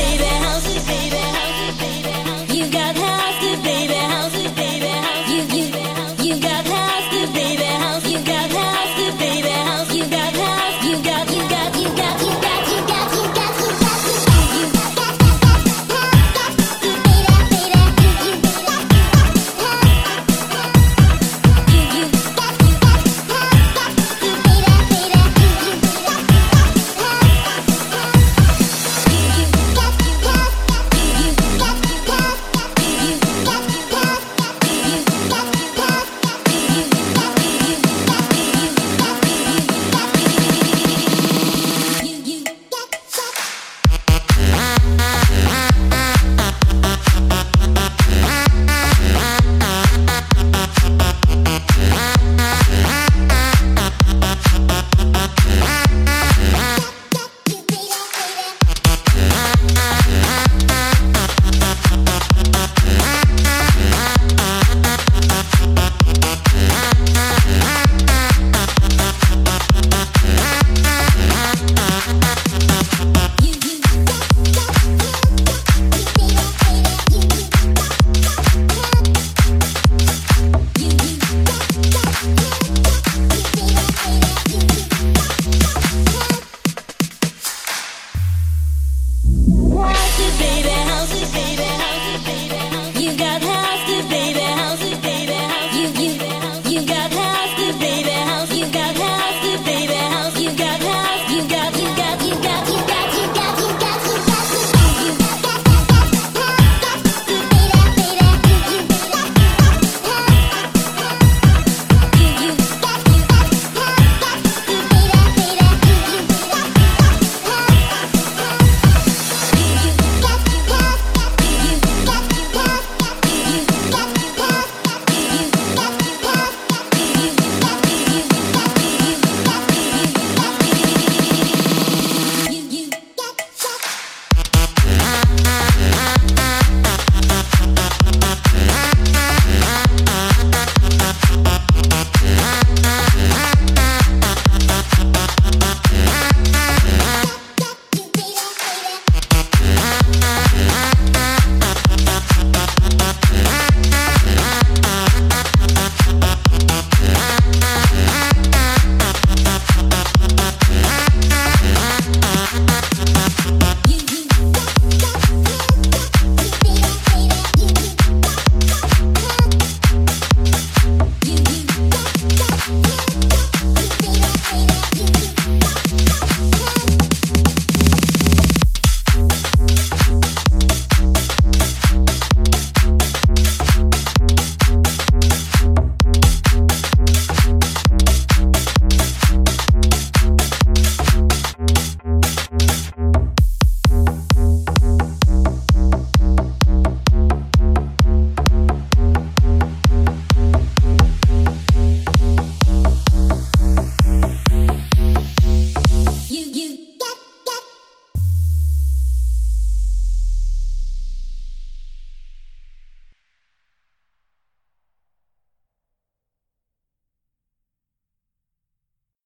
baby.